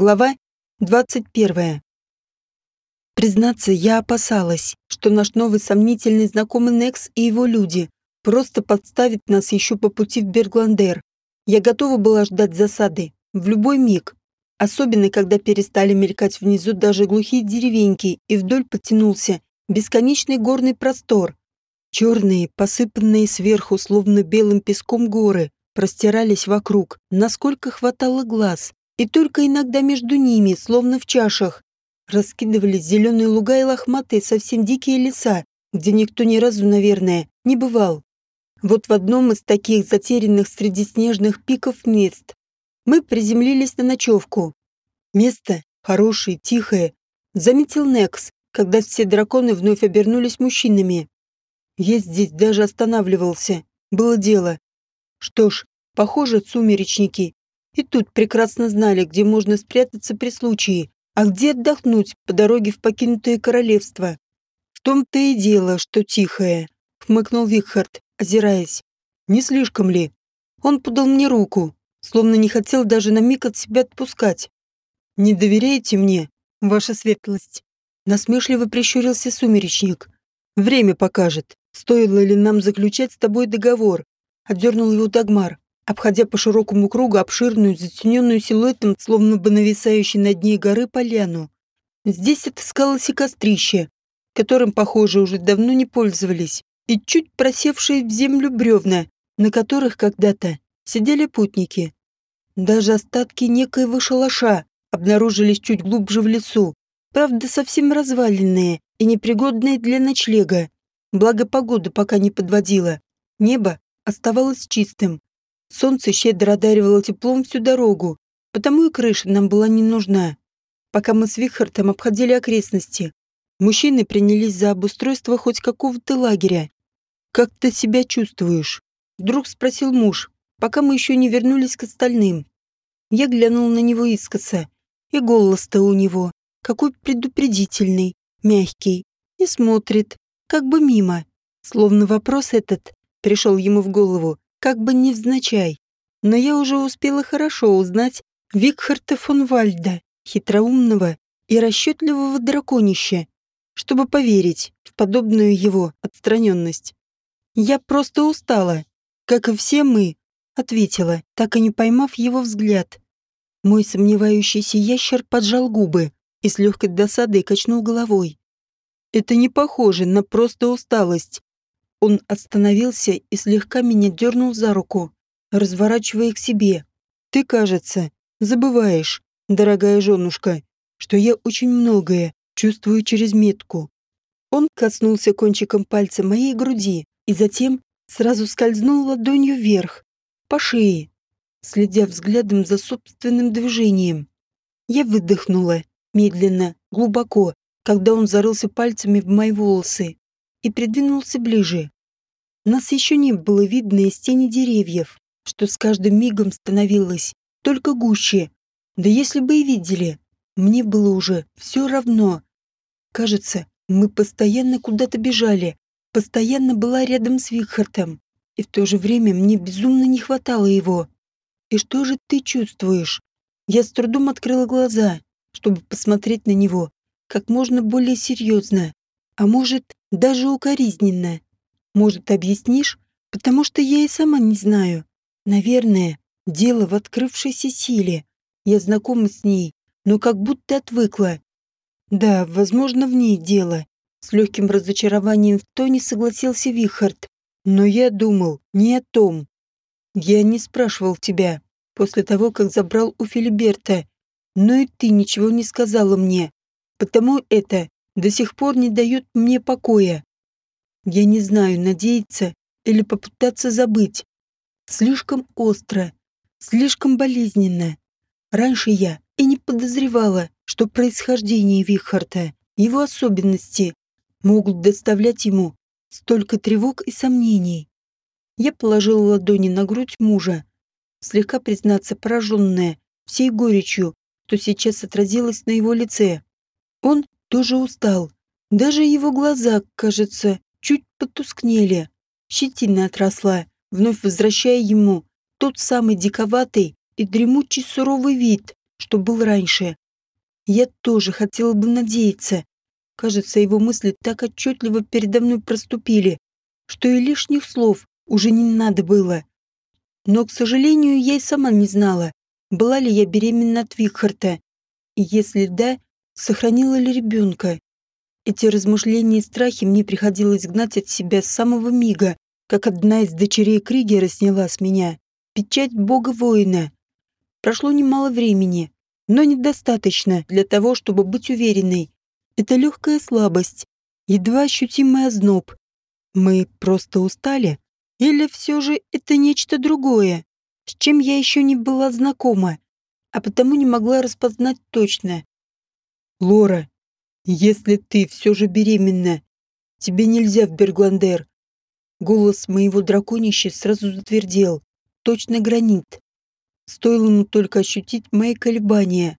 Глава 21. Признаться, я опасалась, что наш новый сомнительный знакомый Некс и его люди просто подставят нас еще по пути в Бергландер. Я готова была ждать засады в любой миг, особенно когда перестали мелькать внизу даже глухие деревеньки и вдоль потянулся бесконечный горный простор. Черные, посыпанные сверху словно белым песком горы, простирались вокруг, насколько хватало глаз и только иногда между ними, словно в чашах, раскидывались зеленые луга и лохматые, совсем дикие леса, где никто ни разу, наверное, не бывал. Вот в одном из таких затерянных среди снежных пиков мест мы приземлились на ночевку. Место хорошее, тихое, заметил Некс, когда все драконы вновь обернулись мужчинами. Я здесь даже останавливался. Было дело. Что ж, похоже, сумеречники и тут прекрасно знали, где можно спрятаться при случае, а где отдохнуть по дороге в покинутое королевство. В том-то и дело, что тихое, хмыкнул Викхард, озираясь. Не слишком ли? Он подал мне руку, словно не хотел даже на миг от себя отпускать. Не доверяете мне, ваша светлость? Насмешливо прищурился сумеречник. Время покажет, стоило ли нам заключать с тобой договор. Отдернул его Дагмар обходя по широкому кругу обширную, затененную силуэтом, словно бы нависающей над ней горы, поляну. Здесь отыскалось и кострище, которым, похоже, уже давно не пользовались, и чуть просевшие в землю бревна, на которых когда-то сидели путники. Даже остатки некоего шалаша обнаружились чуть глубже в лесу, правда, совсем разваленные и непригодные для ночлега. Благо погода пока не подводила. Небо оставалось чистым, Солнце щедро одаривало теплом всю дорогу, потому и крыша нам была не нужна. Пока мы с Вихартом обходили окрестности, мужчины принялись за обустройство хоть какого-то лагеря. «Как ты себя чувствуешь?» — вдруг спросил муж, пока мы еще не вернулись к остальным. Я глянул на него искоса, и голос-то у него какой предупредительный, мягкий, и смотрит, как бы мимо, словно вопрос этот пришел ему в голову как бы невзначай. Но я уже успела хорошо узнать Викхарта фон Вальда, хитроумного и расчетливого драконища, чтобы поверить в подобную его отстраненность. «Я просто устала, как и все мы», — ответила, так и не поймав его взгляд. Мой сомневающийся ящер поджал губы и с легкой досадой качнул головой. «Это не похоже на просто усталость. Он остановился и слегка меня дернул за руку, разворачивая к себе. «Ты, кажется, забываешь, дорогая женушка, что я очень многое чувствую через метку». Он коснулся кончиком пальца моей груди и затем сразу скользнул ладонью вверх, по шее, следя взглядом за собственным движением. Я выдохнула, медленно, глубоко, когда он зарылся пальцами в мои волосы и придвинулся ближе. Нас еще не было видно из тени деревьев, что с каждым мигом становилось только гуще. Да если бы и видели, мне было уже все равно. Кажется, мы постоянно куда-то бежали, постоянно была рядом с Викхартом, и в то же время мне безумно не хватало его. И что же ты чувствуешь? Я с трудом открыла глаза, чтобы посмотреть на него как можно более серьезно, а может, даже укоризненно. Может, объяснишь? Потому что я и сама не знаю. Наверное, дело в открывшейся силе. Я знакома с ней, но как будто отвыкла. Да, возможно, в ней дело. С легким разочарованием в тоне согласился Вихард. Но я думал не о том. Я не спрашивал тебя после того, как забрал у Филиберта. Но и ты ничего не сказала мне. Потому это до сих пор не дает мне покоя. Я не знаю, надеяться или попытаться забыть. Слишком остро, слишком болезненно. Раньше я и не подозревала, что происхождение Вихарта, его особенности, могут доставлять ему столько тревог и сомнений. Я положила ладони на грудь мужа, слегка признаться пораженная всей горечью, что сейчас отразилось на его лице. Он тоже устал. Даже его глаза, кажется, чуть потускнели. Щетина отросла, вновь возвращая ему тот самый диковатый и дремучий суровый вид, что был раньше. Я тоже хотела бы надеяться. Кажется, его мысли так отчетливо передо мной проступили, что и лишних слов уже не надо было. Но, к сожалению, я и сама не знала, была ли я беременна от Викхарта, и если да, сохранила ли ребенка. Эти размышления и страхи мне приходилось гнать от себя с самого мига, как одна из дочерей Кригера сняла с меня печать бога-воина. Прошло немало времени, но недостаточно для того, чтобы быть уверенной. Это легкая слабость, едва ощутимый озноб. Мы просто устали? Или все же это нечто другое, с чем я еще не была знакома, а потому не могла распознать точно. «Лора, если ты все же беременна, тебе нельзя в Бергландер». Голос моего драконища сразу затвердел точно гранит. Стоило ему только ощутить мои колебания,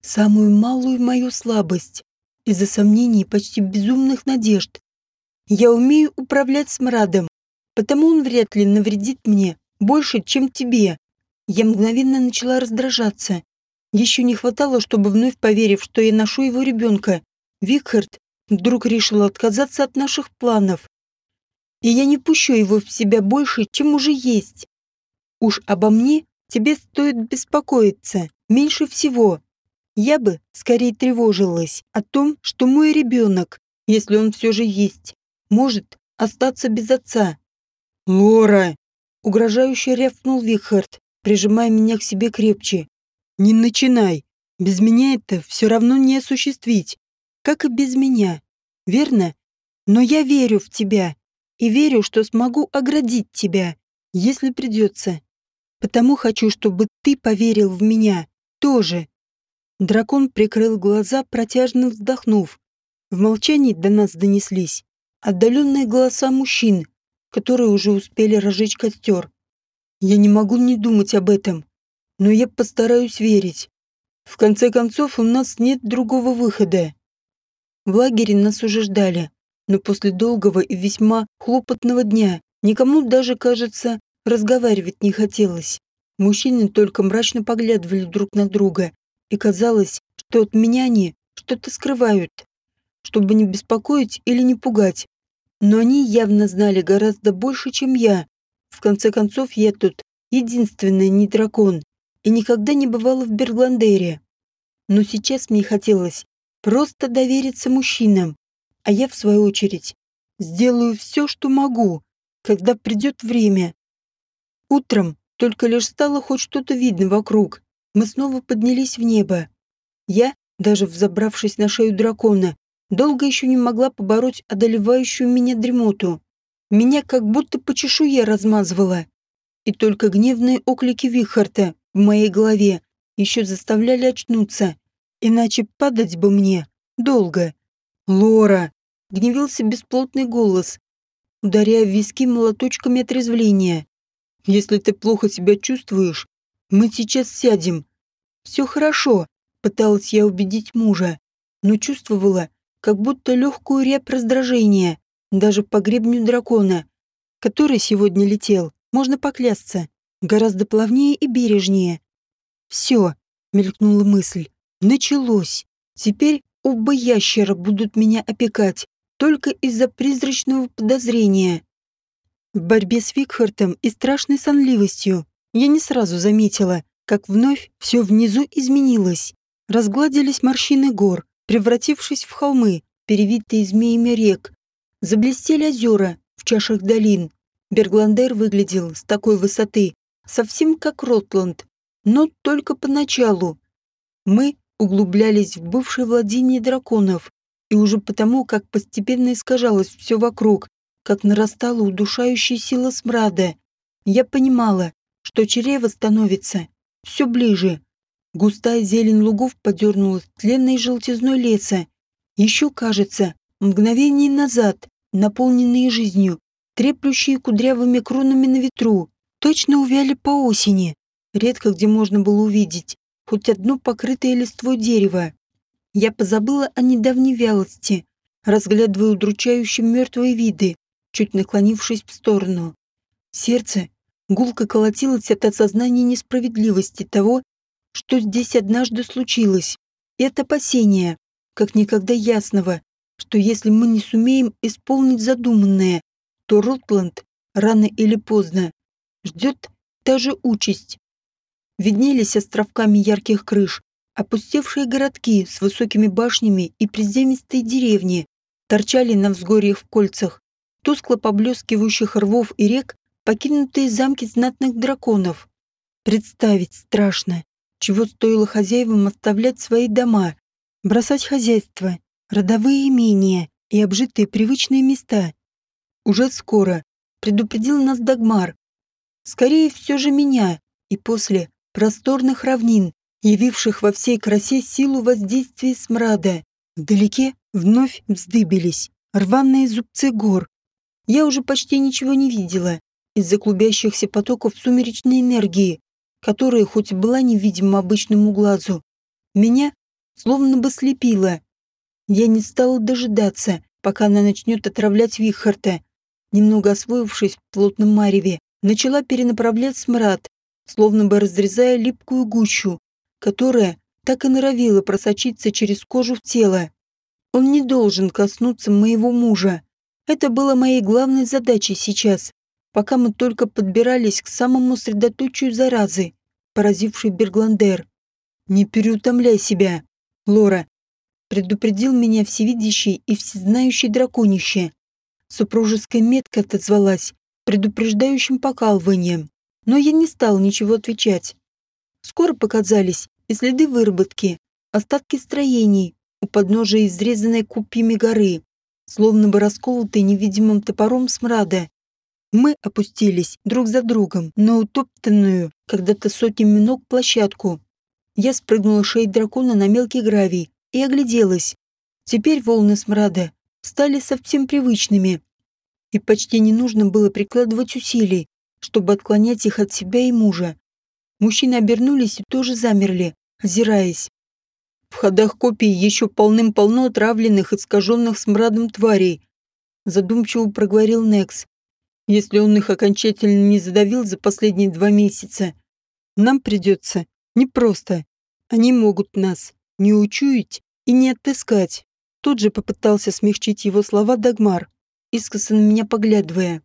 самую малую мою слабость, из-за сомнений и почти безумных надежд. Я умею управлять смрадом, потому он вряд ли навредит мне больше, чем тебе. Я мгновенно начала раздражаться. Еще не хватало, чтобы вновь поверив, что я ношу его ребенка, Викхард вдруг решил отказаться от наших планов. И я не пущу его в себя больше, чем уже есть. Уж обо мне тебе стоит беспокоиться меньше всего. Я бы скорее тревожилась о том, что мой ребенок, если он все же есть, может остаться без отца. «Лора!» — угрожающе рявкнул Вихард, прижимая меня к себе крепче. «Не начинай. Без меня это все равно не осуществить. Как и без меня. Верно? Но я верю в тебя. И верю, что смогу оградить тебя, если придется. Потому хочу, чтобы ты поверил в меня. Тоже. Дракон прикрыл глаза, протяжно вздохнув. В молчании до нас донеслись отдаленные голоса мужчин, которые уже успели разжечь костер. Я не могу не думать об этом, но я постараюсь верить. В конце концов, у нас нет другого выхода. В лагере нас уже ждали, но после долгого и весьма хлопотного дня никому даже, кажется, Разговаривать не хотелось. Мужчины только мрачно поглядывали друг на друга, и казалось, что от меня они что-то скрывают, чтобы не беспокоить или не пугать. Но они явно знали гораздо больше, чем я. В конце концов, я тут единственный не дракон и никогда не бывала в Бергландере. Но сейчас мне хотелось просто довериться мужчинам, а я, в свою очередь, сделаю все, что могу, когда придет время. Утром только лишь стало хоть что-то видно вокруг. Мы снова поднялись в небо. Я, даже взобравшись на шею дракона, долго еще не могла побороть одолевающую меня дремоту. Меня как будто по чешуе размазывало. И только гневные оклики Вихарта в моей голове еще заставляли очнуться. Иначе падать бы мне долго. «Лора!» — гневился бесплотный голос, ударяя в виски молоточками отрезвления. Если ты плохо себя чувствуешь, мы сейчас сядем. Все хорошо, пыталась я убедить мужа, но чувствовала, как будто легкую рябь раздражения, даже по гребню дракона, который сегодня летел, можно поклясться, гораздо плавнее и бережнее. Все, мелькнула мысль, началось. Теперь оба ящера будут меня опекать, только из-за призрачного подозрения. В борьбе с Викхартом и страшной сонливостью я не сразу заметила, как вновь все внизу изменилось. Разгладились морщины гор, превратившись в холмы, перевитые змеями рек. Заблестели озера в чашах долин. Бергландер выглядел с такой высоты, совсем как Ротланд, но только поначалу. Мы углублялись в бывшее владение драконов, и уже потому, как постепенно искажалось все вокруг, как нарастала удушающая сила смрада. Я понимала, что чрево становится все ближе. Густая зелень лугов подернулась тленной желтизной леса. Еще, кажется, мгновение назад, наполненные жизнью, треплющие кудрявыми кронами на ветру, точно увяли по осени. Редко где можно было увидеть хоть одно покрытое листвой дерево. Я позабыла о недавней вялости, разглядывая удручающие мертвые виды, чуть наклонившись в сторону. Сердце гулко колотилось от осознания несправедливости того, что здесь однажды случилось, и от опасения, как никогда ясного, что если мы не сумеем исполнить задуманное, то Ротланд рано или поздно ждет та же участь. Виднелись островками ярких крыш, опустевшие городки с высокими башнями и приземистые деревни, торчали на взгорьях в кольцах, тускло поблескивающих рвов и рек, покинутые замки знатных драконов. Представить страшно, чего стоило хозяевам оставлять свои дома, бросать хозяйство, родовые имения и обжитые привычные места. Уже скоро предупредил нас Дагмар. Скорее все же меня, и после просторных равнин, явивших во всей красе силу воздействия смрада. Вдалеке вновь вздыбились рваные зубцы гор. Я уже почти ничего не видела из-за клубящихся потоков сумеречной энергии, которая хоть и была невидима обычному глазу, меня словно бы слепила. Я не стала дожидаться, пока она начнет отравлять Вихарта. Немного освоившись в плотном мареве, начала перенаправлять смрад, словно бы разрезая липкую гущу, которая так и норовила просочиться через кожу в тело. Он не должен коснуться моего мужа. Это было моей главной задачей сейчас, пока мы только подбирались к самому средоточию заразы, поразившей Бергландер. «Не переутомляй себя, Лора», предупредил меня всевидящий и всезнающий драконище. Супружеская метка отозвалась предупреждающим покалыванием, но я не стал ничего отвечать. Скоро показались и следы выработки, остатки строений у подножия изрезанной купьями горы, словно бы расколотые невидимым топором смрада. Мы опустились друг за другом на утоптанную когда-то сотнями ног площадку. Я спрыгнула шеей дракона на мелкий гравий и огляделась. Теперь волны смрада стали совсем привычными, и почти не нужно было прикладывать усилий, чтобы отклонять их от себя и мужа. Мужчины обернулись и тоже замерли, озираясь. В ходах копий еще полным-полно отравленных, искаженных смрадом тварей. Задумчиво проговорил Некс. Если он их окончательно не задавил за последние два месяца, нам придется непросто. Они могут нас не учуять и не отыскать. Тут же попытался смягчить его слова Дагмар, искоса на меня поглядывая.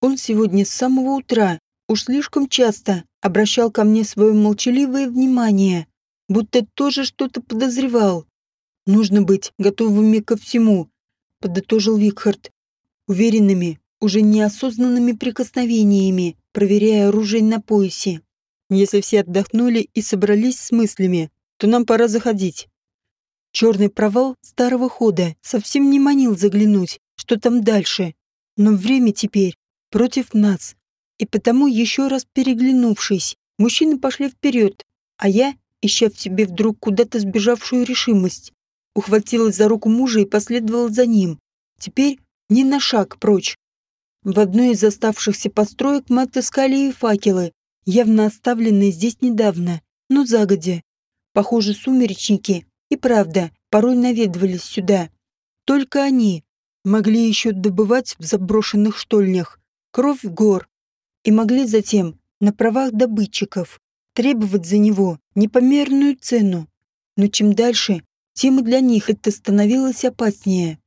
Он сегодня с самого утра уж слишком часто обращал ко мне свое молчаливое внимание, будто тоже что-то подозревал. Нужно быть готовыми ко всему, подытожил Викхард, уверенными, уже неосознанными прикосновениями, проверяя оружие на поясе. Если все отдохнули и собрались с мыслями, то нам пора заходить. Черный провал старого хода совсем не манил заглянуть, что там дальше. Но время теперь против нас. И потому, еще раз переглянувшись, мужчины пошли вперед, а я, ища в себе вдруг куда-то сбежавшую решимость, ухватилась за руку мужа и последовала за ним. Теперь не на шаг прочь. В одной из оставшихся построек мы отыскали и факелы, явно оставленные здесь недавно, но загодя. Похоже, сумеречники и правда порой наведывались сюда. Только они могли еще добывать в заброшенных штольнях кровь гор и могли затем на правах добытчиков требовать за него непомерную цену. Но чем дальше, тем и для них это становилось опаснее.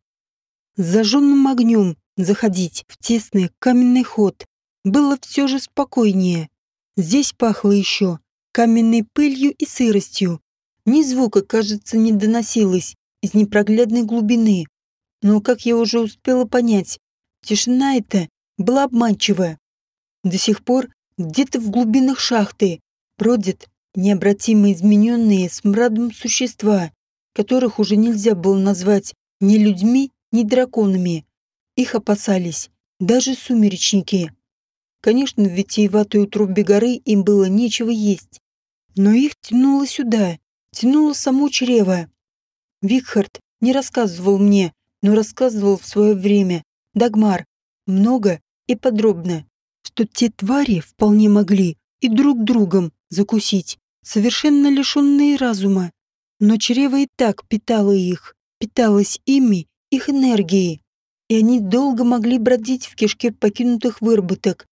С зажженным огнем заходить в тесный каменный ход было все же спокойнее. Здесь пахло еще каменной пылью и сыростью. Ни звука, кажется, не доносилось из непроглядной глубины. Но, как я уже успела понять, тишина эта была обманчивая. До сих пор где-то в глубинах шахты бродят необратимо измененные смрадом существа, которых уже нельзя было назвать ни людьми, ни драконами. Их опасались даже сумеречники. Конечно, в витиеватой утробе горы им было нечего есть, но их тянуло сюда, тянуло само чрево. Викхард не рассказывал мне, но рассказывал в свое время Дагмар много и подробно, что те твари вполне могли и друг другом закусить, совершенно лишенные разума. Но чрево и так питало их, питалось ими, их энергией, и они долго могли бродить в кишке покинутых выработок.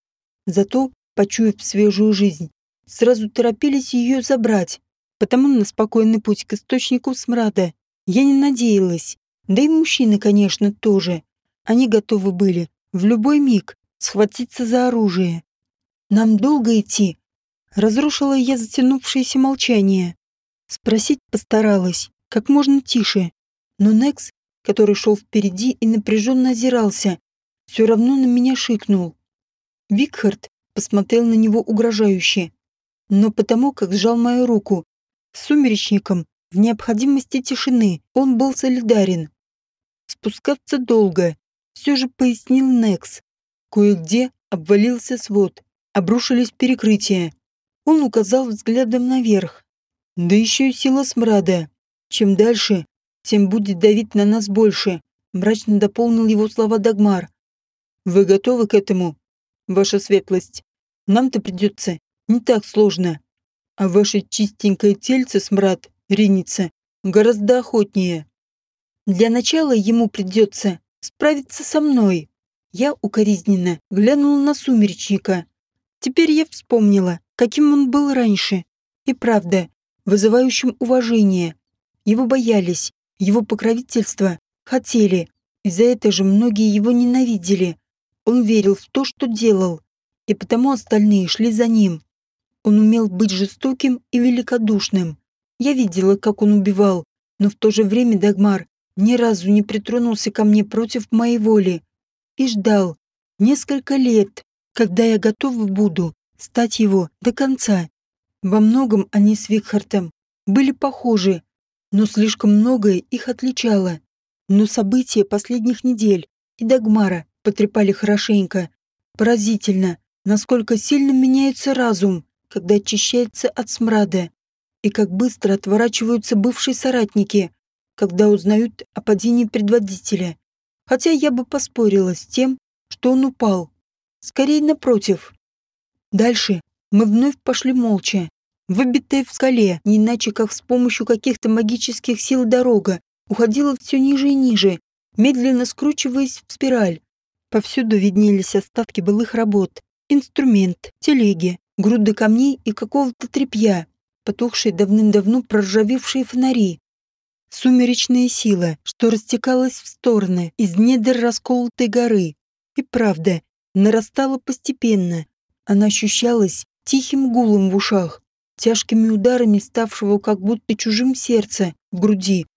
Зато, почуяв свежую жизнь, сразу торопились ее забрать, потому на спокойный путь к источнику смрада я не надеялась. Да и мужчины, конечно, тоже. Они готовы были в любой миг схватиться за оружие. Нам долго идти. Разрушила я затянувшееся молчание. Спросить постаралась, как можно тише. Но Некс, который шел впереди и напряженно озирался, все равно на меня шикнул. Викхард посмотрел на него угрожающе, но потому, как сжал мою руку, с сумеречником в необходимости тишины он был солидарен. Спускаться долго, все же пояснил Некс. Кое-где обвалился свод, обрушились перекрытия. Он указал взглядом наверх. Да еще и сила смрада. Чем дальше, тем будет давить на нас больше, мрачно дополнил его слова Дагмар. Вы готовы к этому, ваша светлость? Нам-то придется не так сложно. А ваше чистенькое тельце, смрад, ринется гораздо охотнее. Для начала ему придется справиться со мной. Я укоризненно глянула на сумеречника. Теперь я вспомнила, каким он был раньше. И правда, вызывающим уважение. Его боялись, его покровительство хотели, и за это же многие его ненавидели. Он верил в то, что делал, и потому остальные шли за ним. Он умел быть жестоким и великодушным. Я видела, как он убивал, но в то же время Дагмар ни разу не притронулся ко мне против моей воли. И ждал несколько лет, когда я готова буду стать его до конца. Во многом они с Викхартом были похожи, но слишком многое их отличало. Но события последних недель и Дагмара потрепали хорошенько. Поразительно, насколько сильно меняется разум, когда очищается от смрада, и как быстро отворачиваются бывшие соратники, когда узнают о падении предводителя. Хотя я бы поспорила с тем, что он упал. Скорее, напротив. Дальше мы вновь пошли молча. Выбитая в скале, не иначе как с помощью каких-то магических сил дорога, уходила все ниже и ниже, медленно скручиваясь в спираль. Повсюду виднелись остатки былых работ. Инструмент, телеги, груды камней и какого-то тряпья, потухшие давным-давно проржавевшие фонари. Сумеречная сила, что растекалась в стороны из недр расколотой горы. И правда, нарастала постепенно. Она ощущалась тихим гулом в ушах, тяжкими ударами ставшего как будто чужим сердце в груди.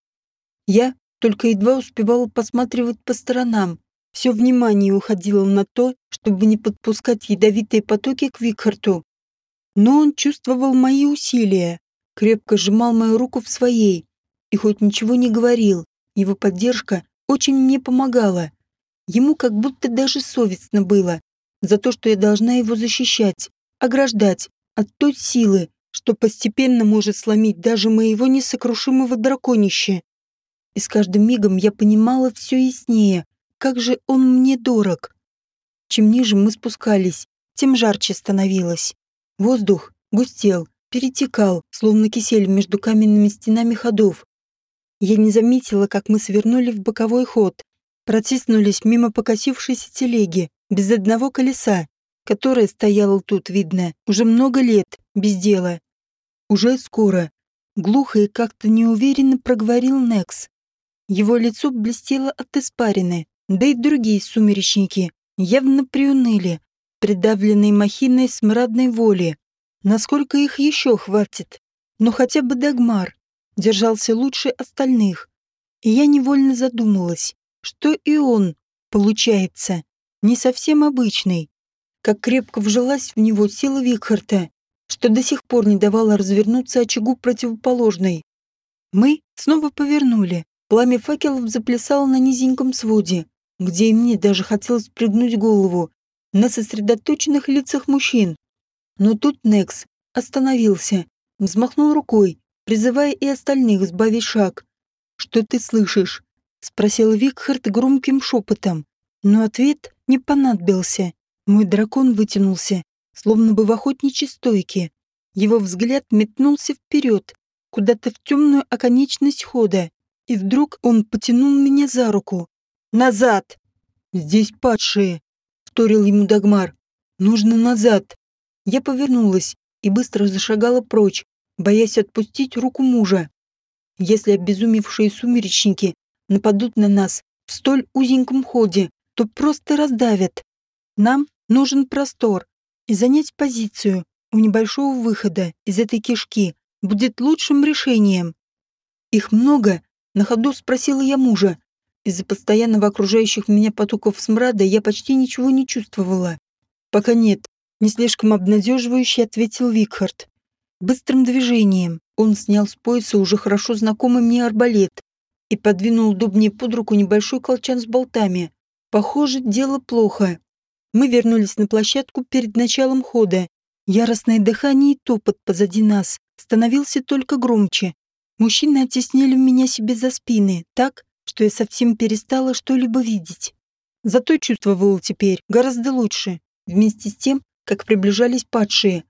Я только едва успевала посматривать по сторонам. Все внимание уходило на то, чтобы не подпускать ядовитые потоки к Викхарту. Но он чувствовал мои усилия, крепко сжимал мою руку в своей и хоть ничего не говорил, его поддержка очень мне помогала. Ему как будто даже совестно было за то, что я должна его защищать, ограждать от той силы, что постепенно может сломить даже моего несокрушимого драконища. И с каждым мигом я понимала все яснее, как же он мне дорог. Чем ниже мы спускались, тем жарче становилось. Воздух густел, перетекал, словно кисель между каменными стенами ходов. Я не заметила, как мы свернули в боковой ход, протиснулись мимо покосившейся телеги, без одного колеса, которое стояло тут, видно, уже много лет, без дела. Уже скоро. Глухо и как-то неуверенно проговорил Некс. Его лицо блестело от испарины, да и другие сумеречники явно приуныли, придавленные махиной смрадной воли. Насколько их еще хватит? Но хотя бы Дагмар держался лучше остальных. И я невольно задумалась, что и он, получается, не совсем обычный. Как крепко вжилась в него сила Викхарта, что до сих пор не давало развернуться очагу противоположной. Мы снова повернули. Пламя факелов заплясало на низеньком своде, где и мне даже хотелось пригнуть голову на сосредоточенных лицах мужчин. Но тут Некс остановился, взмахнул рукой, призывая и остальных сбавить шаг. «Что ты слышишь?» — спросил Викхард громким шепотом. Но ответ не понадобился. Мой дракон вытянулся, словно бы в охотничьей стойке. Его взгляд метнулся вперед, куда-то в темную оконечность хода, и вдруг он потянул меня за руку. «Назад!» «Здесь падшие!» — вторил ему Дагмар. «Нужно назад!» Я повернулась и быстро зашагала прочь, боясь отпустить руку мужа. Если обезумевшие сумеречники нападут на нас в столь узеньком ходе, то просто раздавят. Нам нужен простор, и занять позицию у небольшого выхода из этой кишки будет лучшим решением. Их много, на ходу спросила я мужа. Из-за постоянного окружающих меня потоков смрада я почти ничего не чувствовала. Пока нет, не слишком обнадеживающе ответил Викхард. Быстрым движением он снял с пояса уже хорошо знакомый мне арбалет и подвинул удобнее под руку небольшой колчан с болтами. Похоже, дело плохо. Мы вернулись на площадку перед началом хода. Яростное дыхание и топот позади нас становился только громче. Мужчины оттеснили меня себе за спины так, что я совсем перестала что-либо видеть. Зато чувствовала теперь гораздо лучше, вместе с тем, как приближались падшие.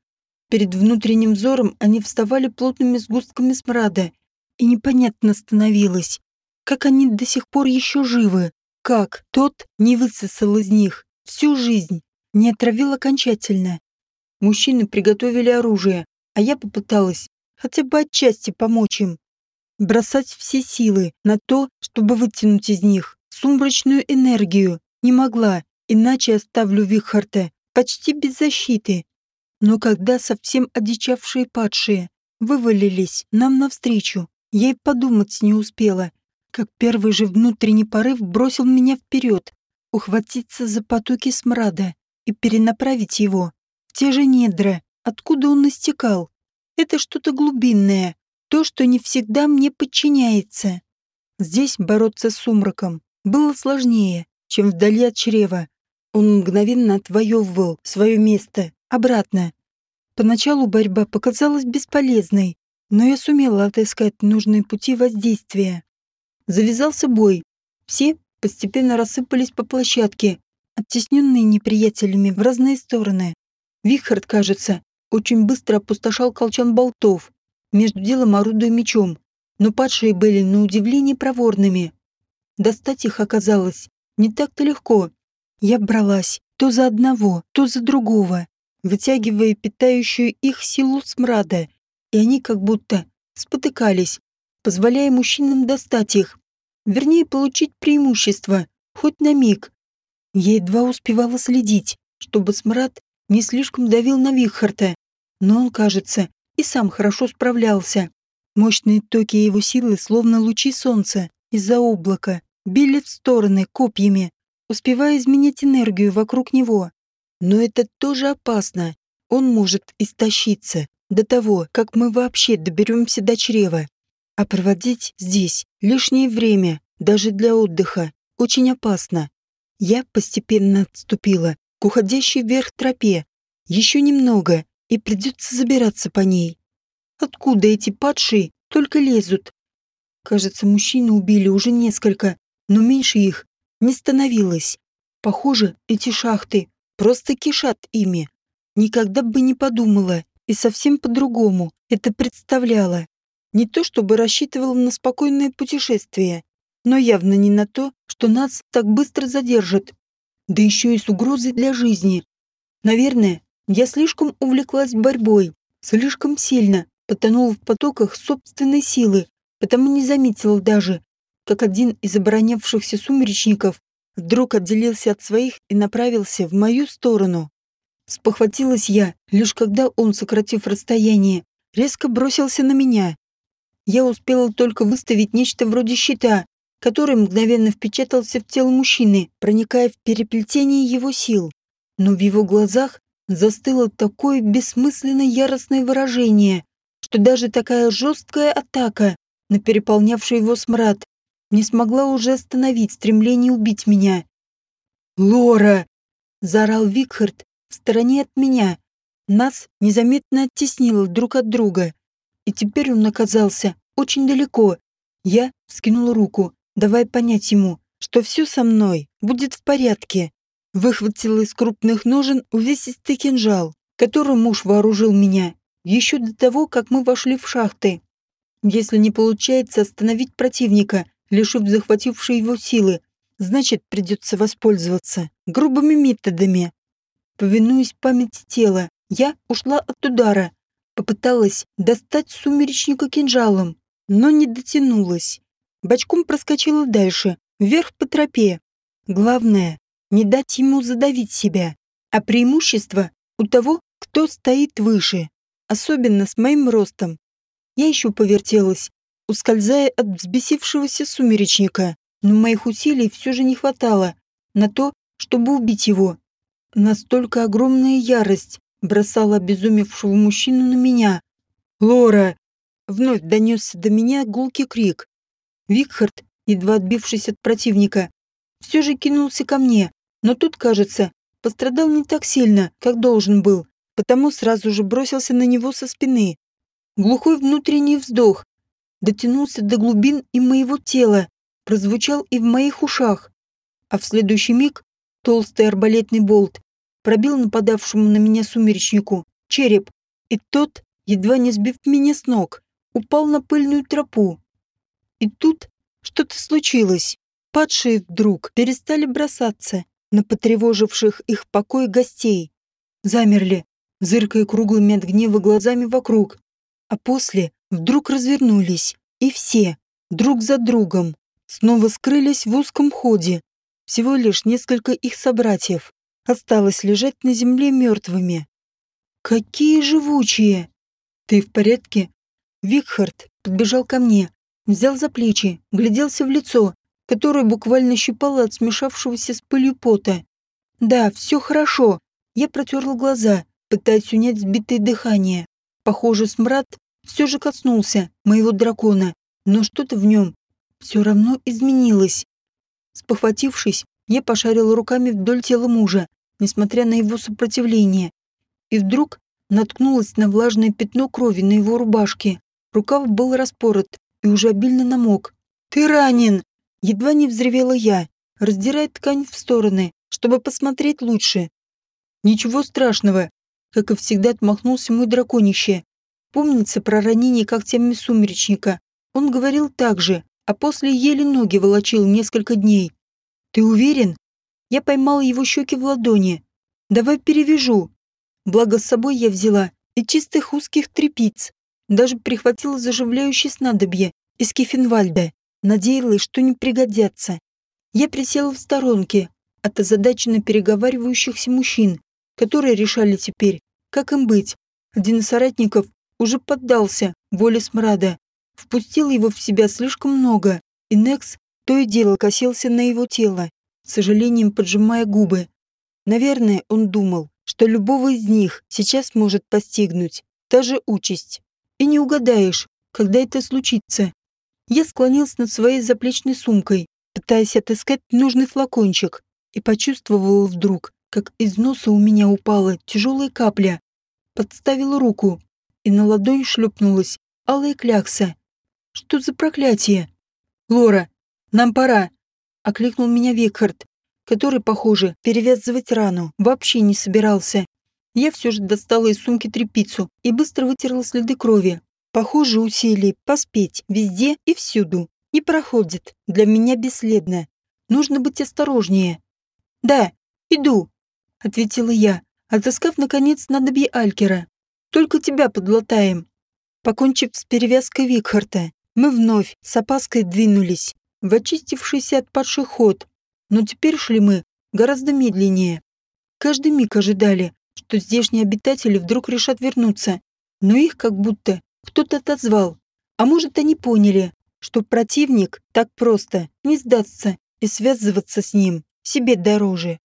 Перед внутренним взором они вставали плотными сгустками смрада, и непонятно становилось, как они до сих пор еще живы, как тот не высосал из них всю жизнь, не отравил окончательно. Мужчины приготовили оружие, а я попыталась хотя бы отчасти помочь им. Бросать все силы на то, чтобы вытянуть из них сумрачную энергию, не могла, иначе оставлю Вихарта почти без защиты. Но когда совсем одичавшие падшие вывалились нам навстречу, я и подумать не успела, как первый же внутренний порыв бросил меня вперед, ухватиться за потоки смрада и перенаправить его в те же недра, откуда он истекал. Это что-то глубинное, то, что не всегда мне подчиняется. Здесь бороться с сумраком было сложнее, чем вдали от чрева, он мгновенно отвоевывал свое место, обратно. Поначалу борьба показалась бесполезной, но я сумела отыскать нужные пути воздействия. Завязался бой. Все постепенно рассыпались по площадке, оттесненные неприятелями в разные стороны. Вихард, кажется, очень быстро опустошал колчан болтов, между делом орудуя мечом, но падшие были на удивление проворными. Достать их оказалось не так-то легко. Я бралась то за одного, то за другого, вытягивая питающую их силу смрада, и они как будто спотыкались, позволяя мужчинам достать их, вернее, получить преимущество, хоть на миг. Я едва успевала следить, чтобы смрад не слишком давил на Вихарта, но он, кажется, и сам хорошо справлялся. Мощные токи его силы, словно лучи солнца, из-за облака, били в стороны копьями, успевая изменять энергию вокруг него. Но это тоже опасно. Он может истощиться до того, как мы вообще доберемся до чрева. А проводить здесь лишнее время, даже для отдыха, очень опасно. Я постепенно отступила к уходящей вверх тропе. Еще немного, и придется забираться по ней. Откуда эти падшие только лезут? Кажется, мужчины убили уже несколько, но меньше их не становилось. Похоже, эти шахты просто кишат ими. Никогда бы не подумала и совсем по-другому это представляла. Не то чтобы рассчитывала на спокойное путешествие, но явно не на то, что нас так быстро задержат. Да еще и с угрозой для жизни. Наверное, я слишком увлеклась борьбой, слишком сильно потонула в потоках собственной силы, потому не заметила даже, как один из оборонявшихся сумеречников вдруг отделился от своих и направился в мою сторону. Спохватилась я, лишь когда он, сократив расстояние, резко бросился на меня. Я успела только выставить нечто вроде щита, который мгновенно впечатался в тело мужчины, проникая в переплетение его сил. Но в его глазах застыло такое бессмысленно яростное выражение, что даже такая жесткая атака на переполнявший его смрад не смогла уже остановить стремление убить меня. «Лора!» — заорал Викхард в стороне от меня. Нас незаметно оттеснило друг от друга. И теперь он оказался очень далеко. Я скинула руку, давая понять ему, что все со мной будет в порядке. Выхватила из крупных ножен увесистый кинжал, которым муж вооружил меня еще до того, как мы вошли в шахты. Если не получается остановить противника, лишив захватившей его силы, значит, придется воспользоваться грубыми методами. Повинуясь памяти тела, я ушла от удара, Попыталась достать сумеречника кинжалом, но не дотянулась. Бочком проскочила дальше, вверх по тропе. Главное, не дать ему задавить себя, а преимущество у того, кто стоит выше, особенно с моим ростом. Я еще повертелась, ускользая от взбесившегося сумеречника, но моих усилий все же не хватало на то, чтобы убить его. Настолько огромная ярость бросала обезумевшего мужчину на меня. «Лора!» Вновь донесся до меня гулкий крик. Викхард, едва отбившись от противника, все же кинулся ко мне, но тут, кажется, пострадал не так сильно, как должен был, потому сразу же бросился на него со спины. Глухой внутренний вздох дотянулся до глубин и моего тела, прозвучал и в моих ушах, а в следующий миг толстый арбалетный болт пробил нападавшему на меня сумеречнику череп, и тот, едва не сбив меня с ног, упал на пыльную тропу. И тут что-то случилось. Падшие вдруг перестали бросаться на потревоживших их покой гостей. Замерли, зыркая круглыми от гнева глазами вокруг. А после вдруг развернулись, и все, друг за другом, снова скрылись в узком ходе. Всего лишь несколько их собратьев осталось лежать на земле мертвыми. Какие живучие! Ты в порядке? Викхард подбежал ко мне, взял за плечи, гляделся в лицо, которое буквально щипало от смешавшегося с пылью пота. Да, все хорошо. Я протерла глаза, пытаясь унять сбитое дыхание. Похоже, смрад все же коснулся моего дракона, но что-то в нем все равно изменилось. Спохватившись, я пошарила руками вдоль тела мужа, несмотря на его сопротивление, и вдруг наткнулась на влажное пятно крови на его рубашке. Рукав был распорот и уже обильно намок. «Ты ранен!» Едва не взревела я, раздирая ткань в стороны, чтобы посмотреть лучше. «Ничего страшного», как и всегда отмахнулся мой драконище. Помнится про ранение когтями сумеречника. Он говорил так же, а после еле ноги волочил несколько дней. «Ты уверен?» Я поймала его щеки в ладони. «Давай перевяжу». Благо с собой я взяла и чистых узких трепиц. Даже прихватила заживляющее снадобье из Кефенвальда. Надеялась, что не пригодятся. Я присела в сторонке от озадаченно переговаривающихся мужчин, которые решали теперь, как им быть. Один из соратников уже поддался воле смрада, впустил его в себя слишком много, и Некс то и дело косился на его тело, с сожалением поджимая губы. Наверное, он думал, что любого из них сейчас может постигнуть та же участь. И не угадаешь, когда это случится. Я склонился над своей заплечной сумкой, пытаясь отыскать нужный флакончик, и почувствовал вдруг, как из носа у меня упала тяжелая капля. Подставила руку, и на ладонь шлепнулась алая клякса. Что за проклятие? «Лора, нам пора!» — окликнул меня Викхард, который, похоже, перевязывать рану вообще не собирался. Я все же достала из сумки тряпицу и быстро вытерла следы крови. Похоже, усилий поспеть везде и всюду не проходит для меня бесследно. Нужно быть осторожнее. «Да, иду», — ответила я, отыскав, наконец, надобье Алькера. Только тебя подлатаем». Покончив с перевязкой Викхарта, мы вновь с опаской двинулись в очистившийся от падших ход, но теперь шли мы гораздо медленнее. Каждый миг ожидали, что здешние обитатели вдруг решат вернуться, но их как будто кто-то отозвал. А может, они поняли, что противник так просто не сдастся и связываться с ним себе дороже.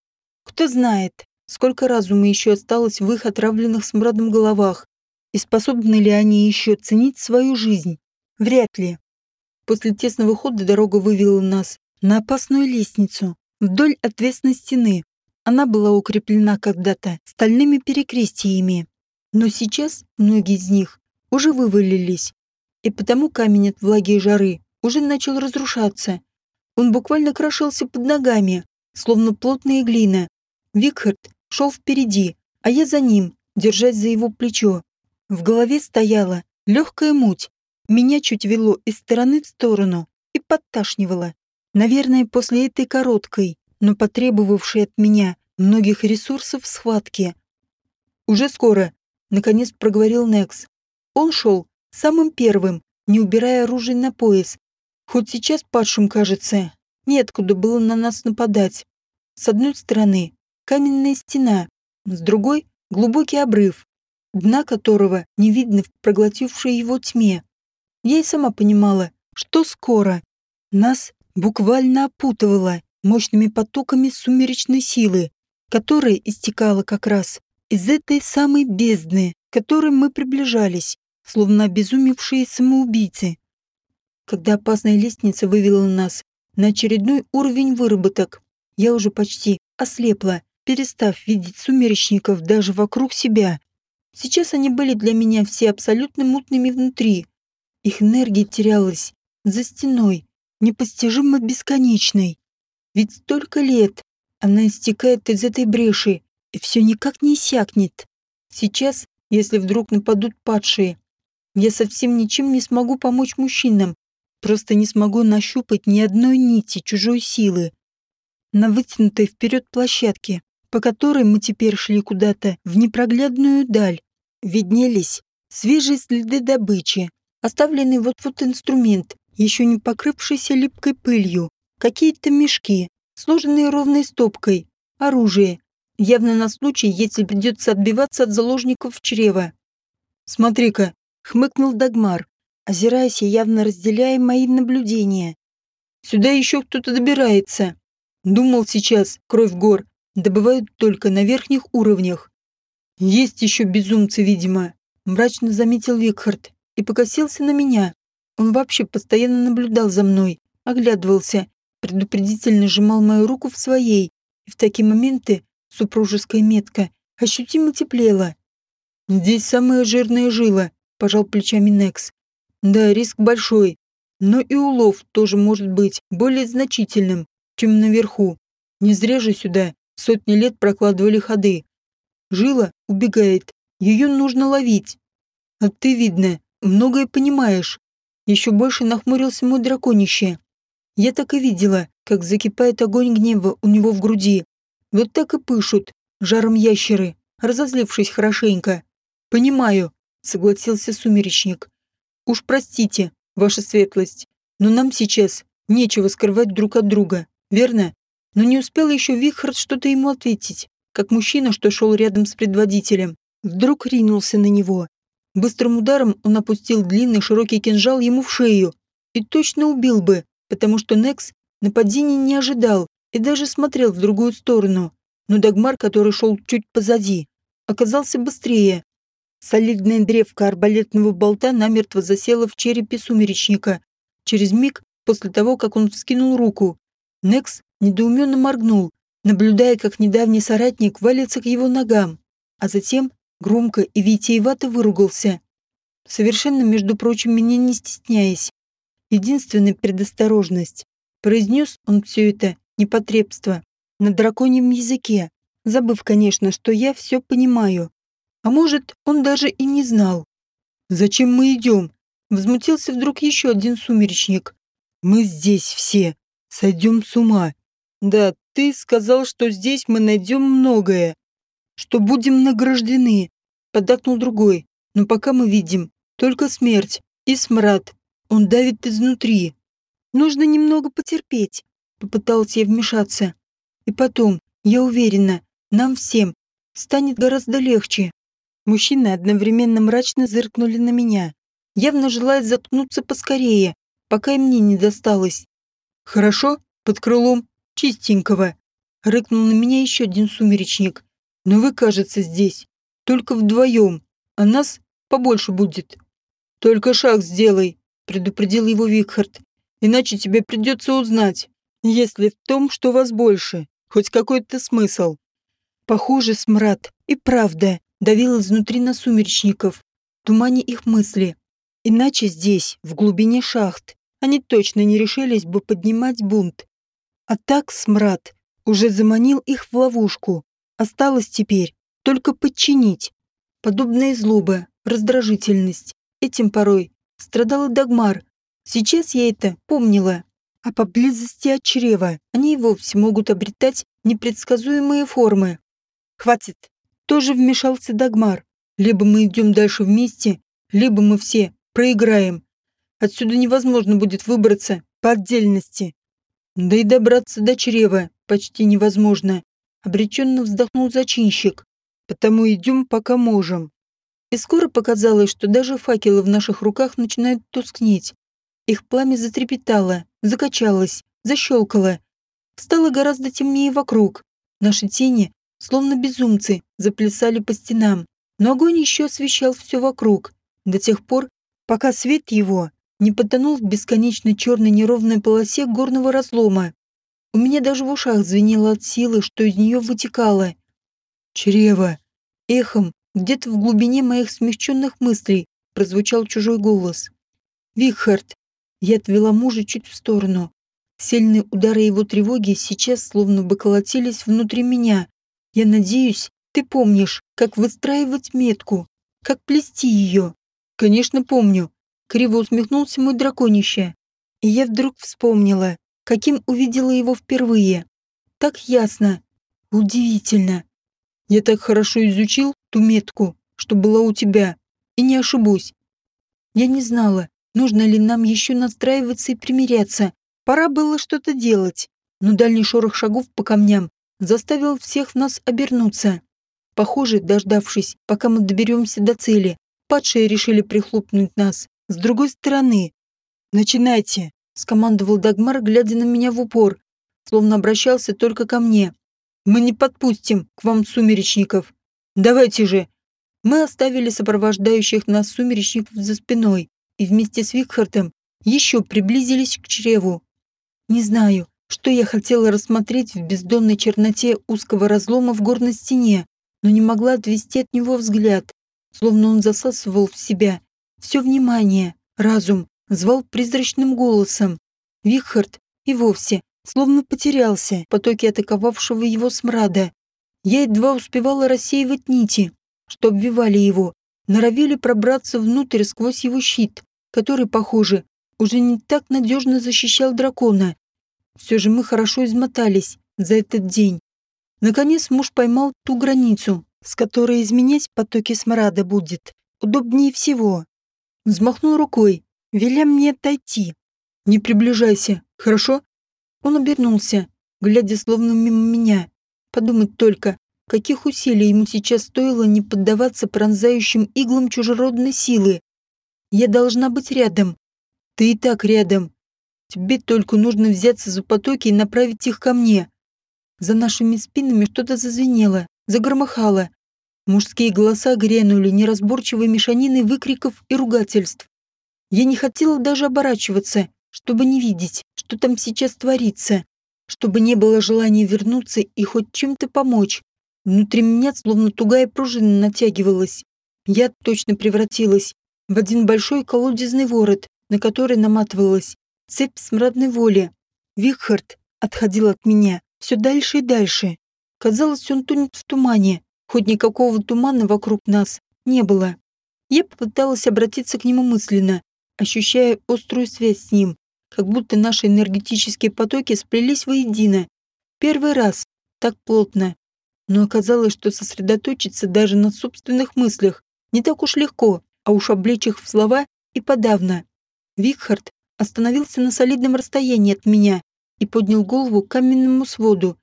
Кто знает, Сколько разума еще осталось в их отравленных смрадом головах? И способны ли они еще ценить свою жизнь? Вряд ли. После тесного хода дорога вывела нас на опасную лестницу вдоль отвесной стены. Она была укреплена когда-то стальными перекрестиями. Но сейчас многие из них уже вывалились, и потому камень от влаги и жары уже начал разрушаться. Он буквально крошился под ногами, словно плотная глина. Викхард шел впереди, а я за ним, держась за его плечо. В голове стояла легкая муть. Меня чуть вело из стороны в сторону и подташнивало. Наверное, после этой короткой, но потребовавшей от меня многих ресурсов схватки. «Уже скоро», — наконец проговорил Некс. Он шел самым первым, не убирая оружие на пояс. Хоть сейчас падшим кажется, неоткуда было на нас нападать. С одной стороны каменная стена, с другой — глубокий обрыв, дна которого не видно в проглотившей его тьме. Я и сама понимала, что скоро нас буквально опутывало мощными потоками сумеречной силы, которая истекала как раз из этой самой бездны, к которой мы приближались, словно обезумевшие самоубийцы. Когда опасная лестница вывела нас на очередной уровень выработок, я уже почти ослепла, перестав видеть сумеречников даже вокруг себя. Сейчас они были для меня все абсолютно мутными внутри. Их энергия терялась за стеной, непостижимо бесконечной. Ведь столько лет она истекает из этой бреши и все никак не иссякнет. Сейчас, если вдруг нападут падшие, я совсем ничем не смогу помочь мужчинам, просто не смогу нащупать ни одной нити чужой силы. На вытянутой вперед площадке, по которой мы теперь шли куда-то в непроглядную даль, виднелись свежие следы добычи, оставленный вот-вот инструмент, еще не покрывшийся липкой пылью, какие-то мешки, сложенные ровной стопкой, оружие, явно на случай, если придется отбиваться от заложников чрева. «Смотри-ка», — хмыкнул Дагмар, озираясь и явно разделяя мои наблюдения. «Сюда еще кто-то добирается. Думал сейчас, кровь гор, добывают только на верхних уровнях. Есть еще безумцы, видимо», — мрачно заметил Викхард и покосился на меня. Он вообще постоянно наблюдал за мной, оглядывался, предупредительно сжимал мою руку в своей, и в такие моменты супружеская метка ощутимо теплела. «Здесь самая жирная жила», — пожал плечами Некс. «Да, риск большой, но и улов тоже может быть более значительным, чем наверху. Не зря же сюда сотни лет прокладывали ходы. Жила убегает, ее нужно ловить. А ты, видно, многое понимаешь. Еще больше нахмурился мой драконище. Я так и видела, как закипает огонь гнева у него в груди. Вот так и пышут, жаром ящеры, разозлившись хорошенько. «Понимаю», — согласился сумеречник. «Уж простите, ваша светлость, но нам сейчас нечего скрывать друг от друга, верно?» Но не успел еще Вихард что-то ему ответить, как мужчина, что шел рядом с предводителем, вдруг ринулся на него. Быстрым ударом он опустил длинный широкий кинжал ему в шею и точно убил бы, потому что Некс нападения не ожидал и даже смотрел в другую сторону. Но Дагмар, который шел чуть позади, оказался быстрее. Солидная древка арбалетного болта намертво засела в черепе сумеречника. Через миг, после того, как он вскинул руку, Некс недоуменно моргнул, наблюдая, как недавний соратник валится к его ногам, а затем громко и витиевато выругался. Совершенно, между прочим, меня не стесняясь. Единственная предосторожность. Произнес он все это непотребство на драконьем языке, забыв, конечно, что я все понимаю. А может, он даже и не знал. «Зачем мы идем?» Возмутился вдруг еще один сумеречник. «Мы здесь все. Сойдем с ума. Да, ты сказал, что здесь мы найдем многое что будем награждены», — поддакнул другой. «Но пока мы видим только смерть и смрад. Он давит изнутри. Нужно немного потерпеть», — попытался я вмешаться. «И потом, я уверена, нам всем станет гораздо легче». Мужчины одновременно мрачно зыркнули на меня, явно желая заткнуться поскорее, пока и мне не досталось. «Хорошо, под крылом, чистенького», — рыкнул на меня еще один сумеречник, но вы, кажется, здесь только вдвоем, а нас побольше будет. Только шаг сделай, предупредил его Викхард, иначе тебе придется узнать, есть ли в том, что вас больше, хоть какой-то смысл. Похоже, смрад и правда давил изнутри на сумеречников, тумане их мысли. Иначе здесь, в глубине шахт, они точно не решились бы поднимать бунт. А так смрад уже заманил их в ловушку, Осталось теперь только подчинить. Подобная злоба, раздражительность. Этим порой страдал Дагмар. Сейчас я это помнила. А поблизости от чрева они и вовсе могут обретать непредсказуемые формы. Хватит. Тоже вмешался Дагмар. Либо мы идем дальше вместе, Либо мы все проиграем. Отсюда невозможно будет выбраться по отдельности. Да и добраться до чрева почти невозможно. Обреченно вздохнул зачинщик. Потому идем, пока можем. И скоро показалось, что даже факелы в наших руках начинают тускнеть. Их пламя затрепетало, закачалось, защелкало. Стало гораздо темнее вокруг. Наши тени, словно безумцы, заплясали по стенам. Но огонь еще освещал все вокруг, до тех пор, пока свет его не потонул в бесконечно черной неровной полосе горного разлома. У меня даже в ушах звенело от силы, что из нее вытекало. «Чрево!» Эхом где-то в глубине моих смягченных мыслей прозвучал чужой голос. «Викхард!» Я отвела мужа чуть в сторону. Сильные удары его тревоги сейчас словно бы колотились внутри меня. Я надеюсь, ты помнишь, как выстраивать метку, как плести ее. Конечно, помню. Криво усмехнулся мой драконище. И я вдруг вспомнила, каким увидела его впервые. Так ясно. Удивительно. Я так хорошо изучил ту метку, что была у тебя, и не ошибусь. Я не знала, нужно ли нам еще настраиваться и примиряться. Пора было что-то делать, но дальний шорох шагов по камням заставил всех нас обернуться. Похоже, дождавшись, пока мы доберемся до цели, падшие решили прихлопнуть нас с другой стороны. «Начинайте», — скомандовал Дагмар, глядя на меня в упор, словно обращался только ко мне. Мы не подпустим к вам сумеречников. Давайте же. Мы оставили сопровождающих нас сумеречников за спиной и вместе с Викхартом еще приблизились к чреву. Не знаю, что я хотела рассмотреть в бездонной черноте узкого разлома в горной стене, но не могла отвести от него взгляд, словно он засасывал в себя все внимание, разум, звал призрачным голосом. Викхард и вовсе словно потерялся в потоке атаковавшего его смрада. Я едва успевала рассеивать нити, что обвивали его, норовили пробраться внутрь сквозь его щит, который, похоже, уже не так надежно защищал дракона. Все же мы хорошо измотались за этот день. Наконец муж поймал ту границу, с которой изменять потоки смрада будет удобнее всего. Взмахнул рукой, веля мне отойти. «Не приближайся, хорошо?» Он обернулся, глядя словно мимо меня. Подумать только, каких усилий ему сейчас стоило не поддаваться пронзающим иглам чужеродной силы. Я должна быть рядом. Ты и так рядом. Тебе только нужно взяться за потоки и направить их ко мне. За нашими спинами что-то зазвенело, загромыхало. Мужские голоса грянули неразборчивой мешаниной выкриков и ругательств. Я не хотела даже оборачиваться, чтобы не видеть, что там сейчас творится, чтобы не было желания вернуться и хоть чем-то помочь. Внутри меня словно тугая пружина натягивалась. Я точно превратилась в один большой колодезный ворот, на который наматывалась цепь смрадной воли. Викхард отходил от меня все дальше и дальше. Казалось, он тонет в тумане, хоть никакого тумана вокруг нас не было. Я попыталась обратиться к нему мысленно, ощущая острую связь с ним, как будто наши энергетические потоки сплелись воедино. Первый раз, так плотно. Но оказалось, что сосредоточиться даже на собственных мыслях не так уж легко, а уж облечь их в слова и подавно. Викхард остановился на солидном расстоянии от меня и поднял голову к каменному своду.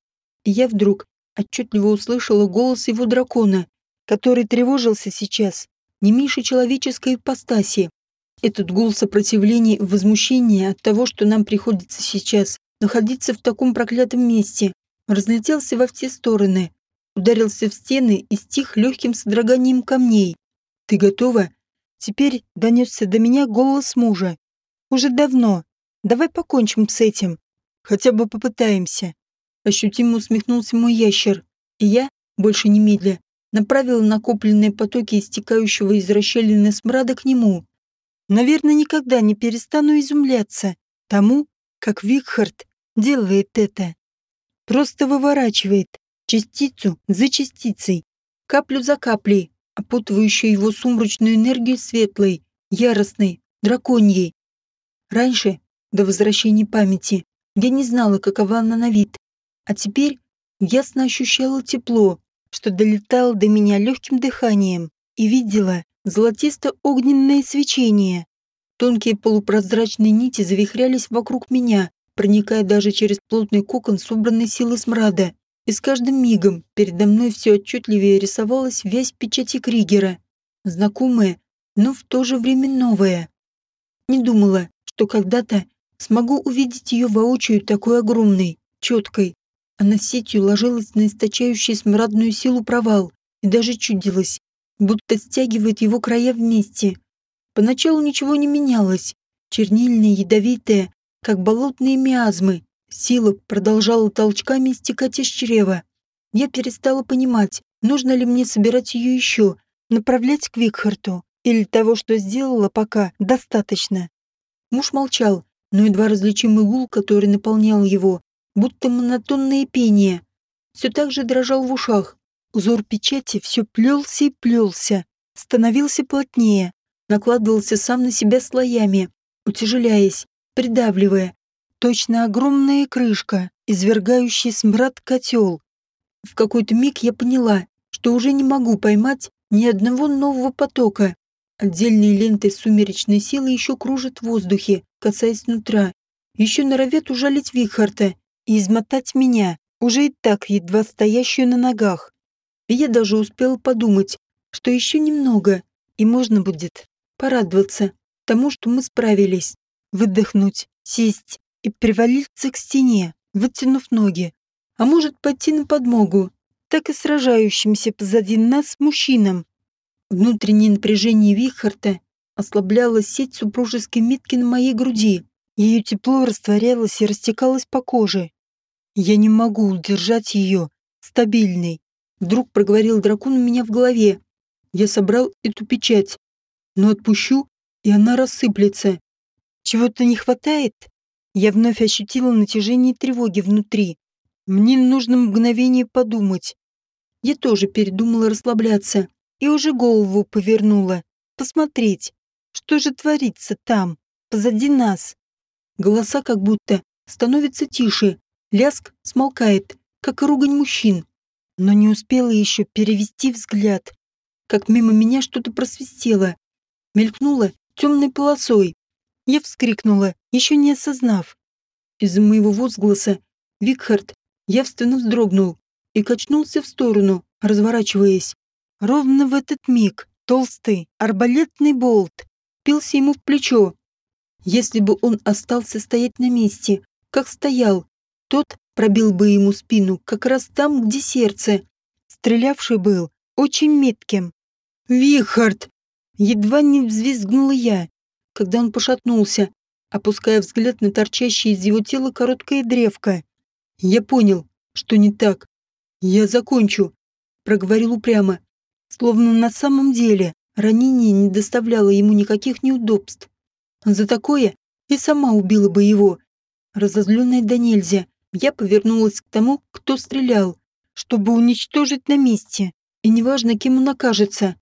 И я вдруг отчетливо услышала голос его дракона, который тревожился сейчас не меньше человеческой ипостаси. Этот гул сопротивления и возмущения от того, что нам приходится сейчас находиться в таком проклятом месте, разлетелся во все стороны, ударился в стены и стих легким содроганием камней. «Ты готова?» Теперь донесся до меня голос мужа. «Уже давно. Давай покончим с этим. Хотя бы попытаемся». Ощутимо усмехнулся мой ящер, и я, больше немедля, направила накопленные потоки истекающего из расщелины смрада к нему. Наверное, никогда не перестану изумляться тому, как Викхард делает это. Просто выворачивает частицу за частицей, каплю за каплей, опутывающую его сумрачную энергию светлой, яростной, драконьей. Раньше, до возвращения памяти, я не знала, какова она на вид, а теперь ясно ощущала тепло, что долетало до меня легким дыханием, и видела, золотисто-огненное свечение. Тонкие полупрозрачные нити завихрялись вокруг меня, проникая даже через плотный кокон собранной силы смрада. И с каждым мигом передо мной все отчетливее рисовалась вязь печати Кригера. Знакомая, но в то же время новая. Не думала, что когда-то смогу увидеть ее воочию такой огромной, четкой. Она сетью ложилась на источающий смрадную силу провал и даже чудилась, будто стягивает его края вместе. Поначалу ничего не менялось. Чернильная, ядовитая, как болотные миазмы. Сила продолжала толчками стекать из чрева. Я перестала понимать, нужно ли мне собирать ее еще, направлять к Викхарту, или того, что сделала пока, достаточно. Муж молчал, но едва различимый гул, который наполнял его, будто монотонное пение, все так же дрожал в ушах. Узор печати все плелся и плелся, становился плотнее, накладывался сам на себя слоями, утяжеляясь, придавливая. Точно огромная крышка, извергающий смрад котел. В какой-то миг я поняла, что уже не могу поймать ни одного нового потока. Отдельные ленты сумеречной силы еще кружат в воздухе, касаясь нутра. Еще норовят ужалить Вихарта и измотать меня, уже и так едва стоящую на ногах. И я даже успела подумать, что еще немного, и можно будет порадоваться тому, что мы справились выдохнуть, сесть и привалиться к стене, вытянув ноги. А может пойти на подмогу, так и сражающимся позади нас мужчинам. Внутреннее напряжение Вихарта ослабляло сеть супружеской метки на моей груди. Ее тепло растворялось и растекалось по коже. Я не могу удержать ее стабильной. Вдруг проговорил дракон у меня в голове. Я собрал эту печать, но отпущу, и она рассыплется. Чего-то не хватает? Я вновь ощутила натяжение тревоги внутри. Мне нужно мгновение подумать. Я тоже передумала расслабляться и уже голову повернула. Посмотреть, что же творится там, позади нас. Голоса как будто становятся тише, ляск смолкает, как и ругань мужчин. Но не успела еще перевести взгляд, как мимо меня что-то просвистело. Мелькнуло темной полосой, я вскрикнула, еще не осознав. Из-за моего возгласа Викхард явственно вздрогнул и качнулся в сторону, разворачиваясь. Ровно в этот миг толстый арбалетный болт пился ему в плечо. Если бы он остался стоять на месте, как стоял, тот пробил бы ему спину как раз там, где сердце. Стрелявший был очень метким. «Вихард!» Едва не взвизгнула я, когда он пошатнулся, опуская взгляд на торчащее из его тела короткое древко. Я понял, что не так. Я закончу, проговорил упрямо, словно на самом деле ранение не доставляло ему никаких неудобств. За такое и сама убила бы его. Разозленная до нельзя, я повернулась к тому, кто стрелял, чтобы уничтожить на месте, и неважно, кем он окажется.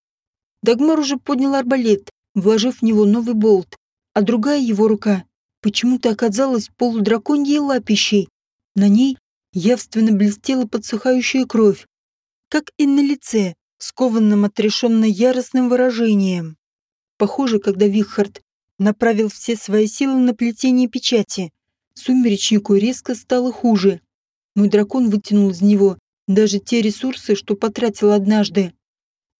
Дагмар уже поднял арбалет, вложив в него новый болт, а другая его рука почему-то оказалась полудраконьей лапищей. На ней явственно блестела подсыхающая кровь, как и на лице, скованном отрешенно яростным выражением. Похоже, когда Вихард направил все свои силы на плетение печати, сумеречнику резко стало хуже. Мой дракон вытянул из него даже те ресурсы, что потратил однажды.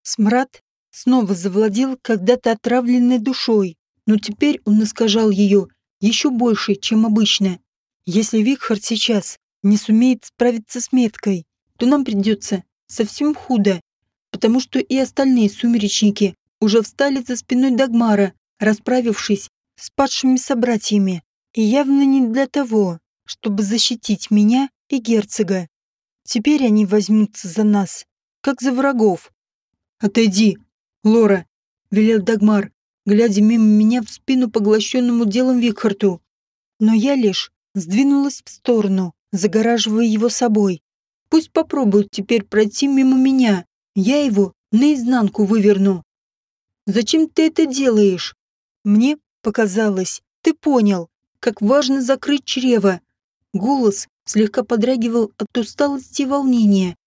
Смрад снова завладел когда-то отравленной душой, но теперь он искажал ее еще больше, чем обычно. Если Викхард сейчас не сумеет справиться с меткой, то нам придется совсем худо, потому что и остальные сумеречники уже встали за спиной Дагмара, расправившись с падшими собратьями, и явно не для того, чтобы защитить меня и герцога. Теперь они возьмутся за нас, как за врагов. «Отойди, Лора!» — велел Дагмар, глядя мимо меня в спину поглощенному делом Викхарту. Но я лишь сдвинулась в сторону, загораживая его собой. Пусть попробует теперь пройти мимо меня, я его наизнанку выверну. «Зачем ты это делаешь?» Мне показалось, ты понял, как важно закрыть чрево. Голос слегка подрагивал от усталости и волнения.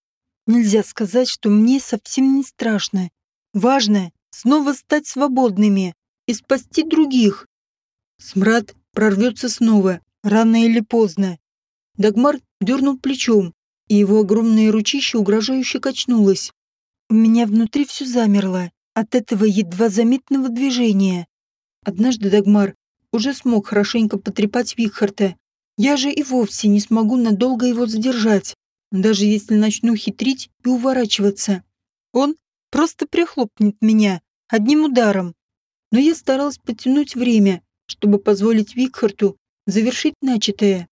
Нельзя сказать, что мне совсем не страшно. Важно снова стать свободными и спасти других. Смрад прорвется снова, рано или поздно. Дагмар дернул плечом, и его огромное ручище угрожающе качнулось. У меня внутри все замерло от этого едва заметного движения. Однажды Дагмар уже смог хорошенько потрепать Вихарта. Я же и вовсе не смогу надолго его задержать, даже если начну хитрить и уворачиваться. Он просто прихлопнет меня одним ударом. Но я старалась потянуть время, чтобы позволить Викхарту завершить начатое.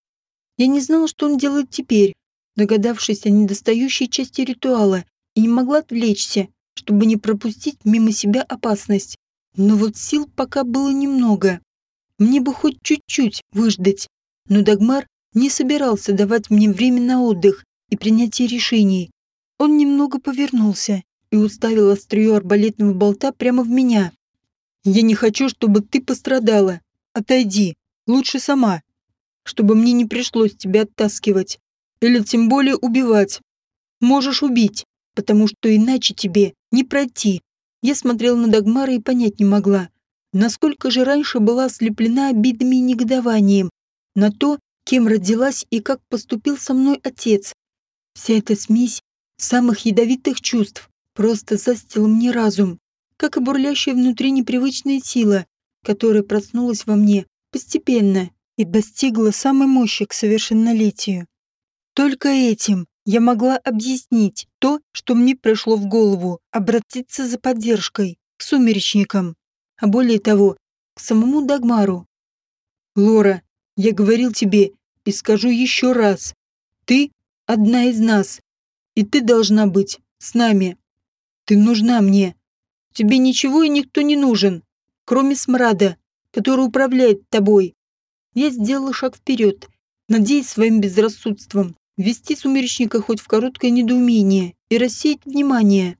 Я не знала, что он делает теперь, догадавшись о недостающей части ритуала, и не могла отвлечься, чтобы не пропустить мимо себя опасность. Но вот сил пока было немного. Мне бы хоть чуть-чуть выждать, но Дагмар не собирался давать мне время на отдых и принятие решений. Он немного повернулся и уставил острие арбалетного болта прямо в меня. «Я не хочу, чтобы ты пострадала. Отойди. Лучше сама. Чтобы мне не пришлось тебя оттаскивать. Или тем более убивать. Можешь убить, потому что иначе тебе не пройти». Я смотрела на Дагмара и понять не могла, насколько же раньше была ослеплена обидами и негодованием на то, кем родилась и как поступил со мной отец. Вся эта смесь самых ядовитых чувств просто застила мне разум, как и бурлящая внутри непривычная сила, которая проснулась во мне постепенно и достигла самой мощи к совершеннолетию. Только этим я могла объяснить то, что мне пришло в голову, обратиться за поддержкой к сумеречникам а более того, к самому Дагмару. «Лора, я говорил тебе и скажу еще раз. Ты одна из нас, и ты должна быть с нами. Ты нужна мне. Тебе ничего и никто не нужен, кроме смрада, который управляет тобой». Я сделала шаг вперед, надеясь своим безрассудством ввести сумеречника хоть в короткое недоумение и рассеять внимание.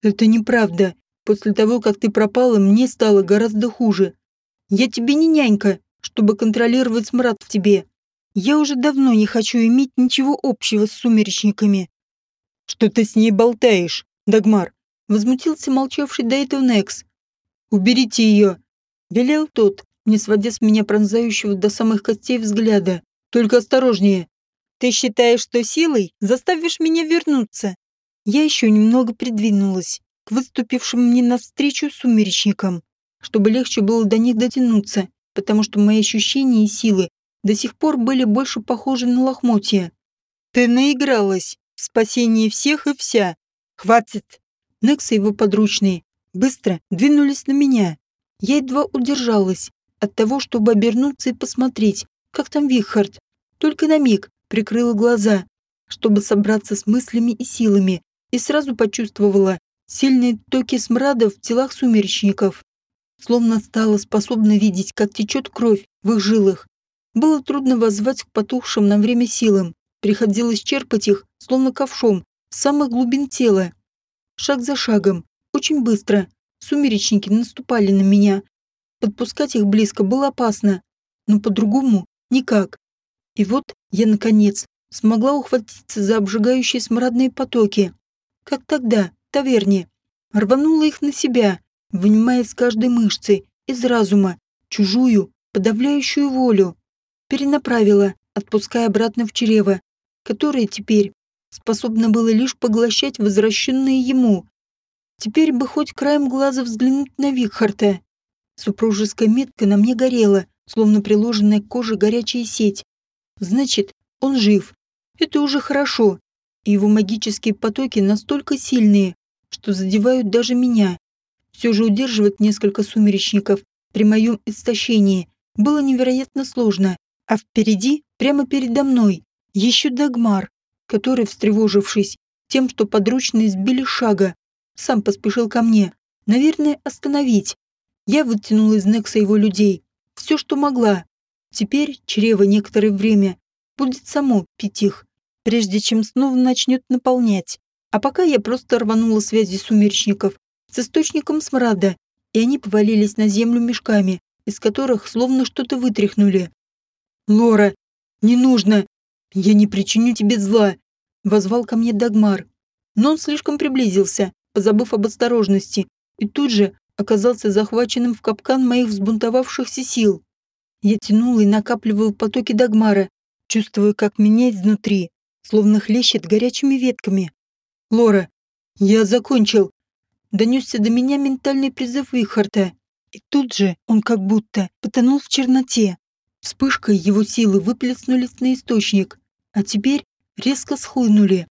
Это неправда. После того, как ты пропала, мне стало гораздо хуже. Я тебе не нянька, чтобы контролировать смрад в тебе. Я уже давно не хочу иметь ничего общего с сумеречниками. Что ты с ней болтаешь, Дагмар? Возмутился молчавший до этого Некс. Уберите ее. Велел тот, не сводя с меня пронзающего до самых костей взгляда. Только осторожнее. Ты считаешь, что силой заставишь меня вернуться? Я еще немного придвинулась к выступившим мне навстречу сумеречникам, чтобы легче было до них дотянуться, потому что мои ощущения и силы до сих пор были больше похожи на лохмотья. «Ты наигралась! Спасение всех и вся! Хватит!» Некс и его подручные быстро двинулись на меня. Я едва удержалась от того, чтобы обернуться и посмотреть, как там Вихард. Только на миг прикрыла глаза, чтобы собраться с мыслями и силами, и сразу почувствовала, сильные токи смрада в телах сумеречников. Словно стала способна видеть, как течет кровь в их жилах. Было трудно воззвать к потухшим на время силам. Приходилось черпать их, словно ковшом, с самых глубин тела. Шаг за шагом, очень быстро, сумеречники наступали на меня. Подпускать их близко было опасно, но по-другому никак. И вот я, наконец, смогла ухватиться за обжигающие смрадные потоки. Как тогда, таверне. Рванула их на себя, вынимая из каждой мышцы, из разума, чужую, подавляющую волю. Перенаправила, отпуская обратно в чрево, которое теперь способно было лишь поглощать возвращенные ему. Теперь бы хоть краем глаза взглянуть на Викхарта. Супружеская метка на мне горела, словно приложенная к коже горячая сеть. Значит, он жив. Это уже хорошо. И его магические потоки настолько сильные, что задевают даже меня. Все же удерживать несколько сумеречников при моем истощении было невероятно сложно, а впереди, прямо передо мной, еще Дагмар, который, встревожившись тем, что подручные сбили шага, сам поспешил ко мне, наверное, остановить. Я вытянула из Некса его людей, все, что могла. Теперь чрево некоторое время будет само пить их, прежде чем снова начнет наполнять. А пока я просто рванула связи сумеречников с источником смрада, и они повалились на землю мешками, из которых словно что-то вытряхнули. «Лора, не нужно! Я не причиню тебе зла!» — возвал ко мне Дагмар. Но он слишком приблизился, позабыв об осторожности, и тут же оказался захваченным в капкан моих взбунтовавшихся сил. Я тянул и накапливал потоки Дагмара, чувствуя, как меня изнутри, словно хлещет горячими ветками. «Лора, я закончил!» Донесся до меня ментальный призыв Вихарта, и тут же он как будто потонул в черноте. Вспышкой его силы выплеснулись на источник, а теперь резко схлынули.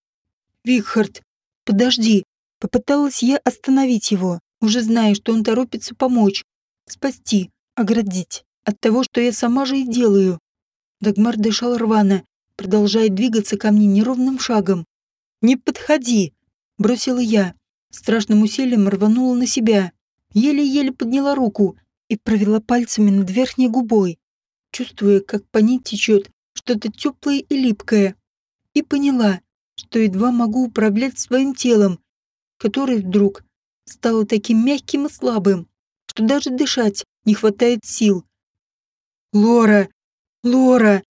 «Вихард, подожди!» Попыталась я остановить его, уже зная, что он торопится помочь, спасти, оградить от того, что я сама же и делаю. Дагмар дышал рвано, продолжая двигаться ко мне неровным шагом. «Не подходи!» — бросила я. Страшным усилием рванула на себя. Еле-еле подняла руку и провела пальцами над верхней губой, чувствуя, как по ней течет что-то теплое и липкое. И поняла, что едва могу управлять своим телом, которое вдруг стало таким мягким и слабым, что даже дышать не хватает сил. «Лора! Лора!»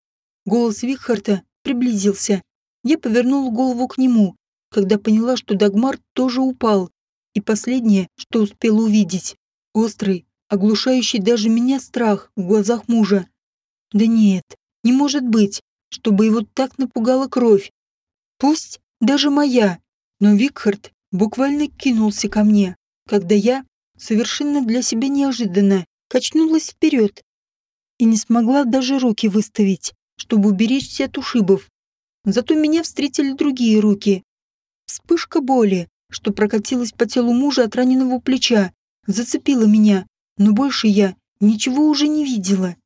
Голос Вихарта приблизился. Я повернула голову к нему, когда поняла, что Дагмар тоже упал. И последнее, что успела увидеть, острый, оглушающий даже меня страх в глазах мужа. Да нет, не может быть, чтобы его так напугала кровь. Пусть даже моя, но Викхард буквально кинулся ко мне, когда я, совершенно для себя неожиданно, качнулась вперед и не смогла даже руки выставить чтобы уберечься от ушибов. Зато меня встретили другие руки. Вспышка боли, что прокатилась по телу мужа от раненого плеча, зацепила меня, но больше я ничего уже не видела.